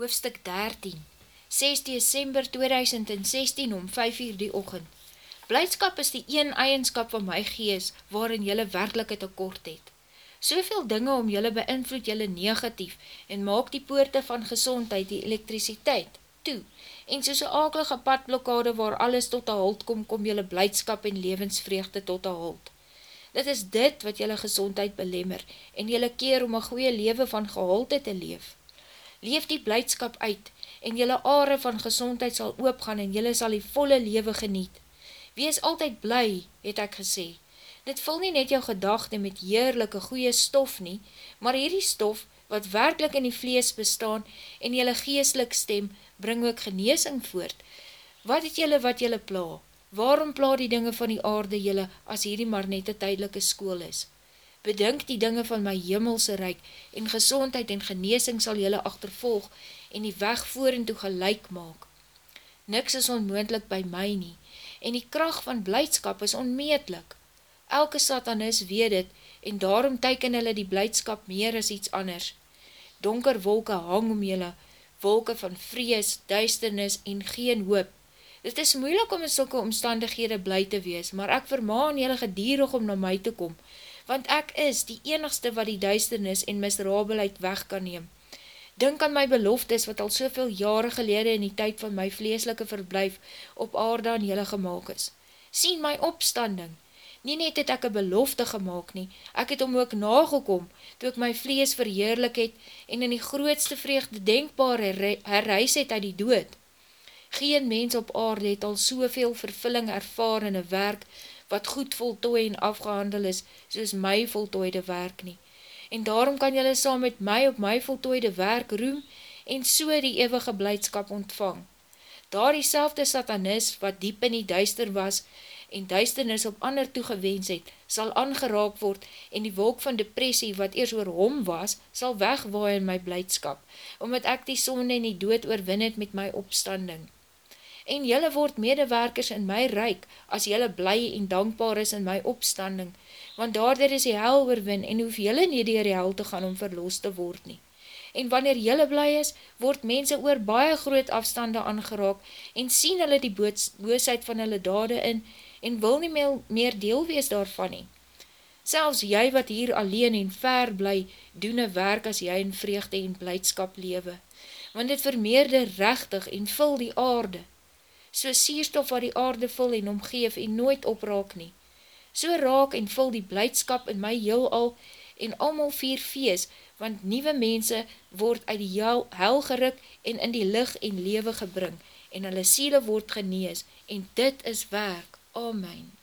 hoofstuk 13, 6 december 2016 om 5 uur die ochend. Blijdskap is die een eigenskap van my gees waarin jylle werkelike tekort het. Soveel dinge om jylle beïnvloed jylle negatief en maak die poorte van gezondheid, die elektriciteit, toe. En soos een akelige padblokkade waar alles tot a hold kom, kom jylle blijdskap en levensvreugde tot a hold. Dit is dit wat jylle gezondheid belemmer en jylle keer om een goeie leven van geholte te leef leef die blijdskap uit, en jylle are van gezondheid sal oopgaan, en jylle sal die volle lewe geniet. Wees altyd bly, het ek gesê. Dit vul nie net jou gedachte met heerlijke goeie stof nie, maar hierdie stof, wat werkelijk in die vlees bestaan, en jylle geestelik stem, bring ook geneesing voort. Wat het jylle wat jylle pla? Waarom pla die dinge van die aarde jylle, as hierdie maar net een tydelike skool is? Bedink die dinge van my jimmelse reik en gezondheid en geneesing sal jylle achtervolg en die weg voor en toe gelijk maak. Niks is onmoendlik by my nie en die kracht van blijdskap is onmeetlik. Elke satanis weet het en daarom teiken hulle die blijdskap meer as iets anders. Donker wolke hang om jylle, wolke van vrees, duisternis en geen hoop. Dit is moeilik om in sulke omstandighede blij te wees, maar ek vermaan jylle gedierig om na my te kom, want ek is die enigste wat die duisternis en misrabelheid weg kan neem. Dink aan my beloftes wat al soveel jare gelede in die tyd van my vleeslike verblijf op aarde aan jylle gemaakt is. Sien my opstanding. Nie net het ek een belofte gemaakt nie, ek het om ook nagekom, toe ek my vlees verheerlik het en in die grootste vreugde denkbaar herreis het uit die dood. Geen mens op aarde het al soveel vervulling ervaar in een werk wat goed voltooi en afgehandel is, soos my voltooide werk nie. En daarom kan jylle saam met my op my voltooide werk roem, en so die eeuwige blijdskap ontvang. Daar die selfde satanis, wat diep in die duister was, en duisternis op ander toegewens het, sal aangeraak word, en die wolk van depressie, wat eers oor hom was, sal wegwaai in my blijdskap, omdat ek die sonde en die dood oorwin het met my opstanding en jylle word medewerkers in my reik, as jylle bly en dankbaar is in my opstanding, want daarder is die hel oorwin, en hoef jylle nie dier die hel te gaan om verloos te word nie. En wanneer jylle bly is, word mense oor baie groot afstande aangeraak, en sien hulle die boosheid van hulle dade in, en wil nie meer, meer deel wees daarvan nie. Selfs jy wat hier alleen en ver bly, doen een werk as jy in vreugde en blijdskap lewe, want dit vermeerde rechtig en vul die aarde, so sierstof wat die aarde vul en omgeef en nooit opraak nie. So raak en vul die blijdskap in my heel al en almal vier fees, want nieuwe mense word uit die hel geruk en in die lig en lewe gebring en hulle siele word genees en dit is werk. Amen.